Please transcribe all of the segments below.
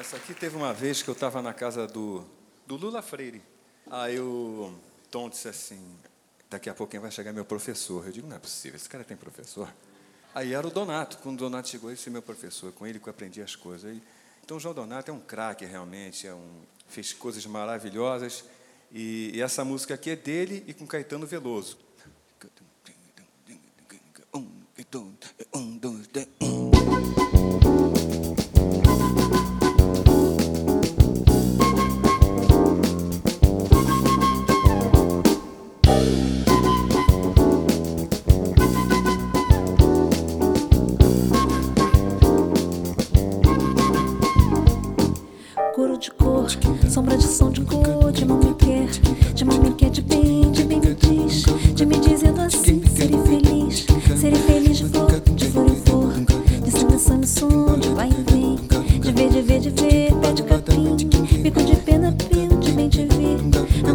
Essa aqui teve uma vez que eu estava na casa do, do Lula Freire. Aí o Tom disse assim: daqui a pouquinho vai chegar meu professor. Eu digo: não é possível, esse cara tem professor. Aí era o Donato. Quando o Donato chegou, esse meu professor. Com ele que eu aprendi as coisas. Então, o João Donato é um craque, realmente. É um, fez coisas maravilhosas. E, e essa música aqui é dele e com Caetano Veloso. Um, Coro de cor, sombra de som de cor, de mão me quer, de mão me quer, de bem, de bem me diz, de me dizendo assim, serei feliz, serei feliz de flor, de flor em flor, de sangue, sangue, som, de vai e vem, de ver, de ver, de ver, pé de capim, bico de pena, pena, de bem te ver,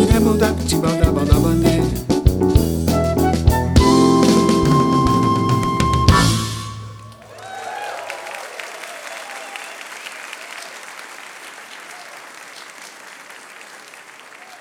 ひらもだちば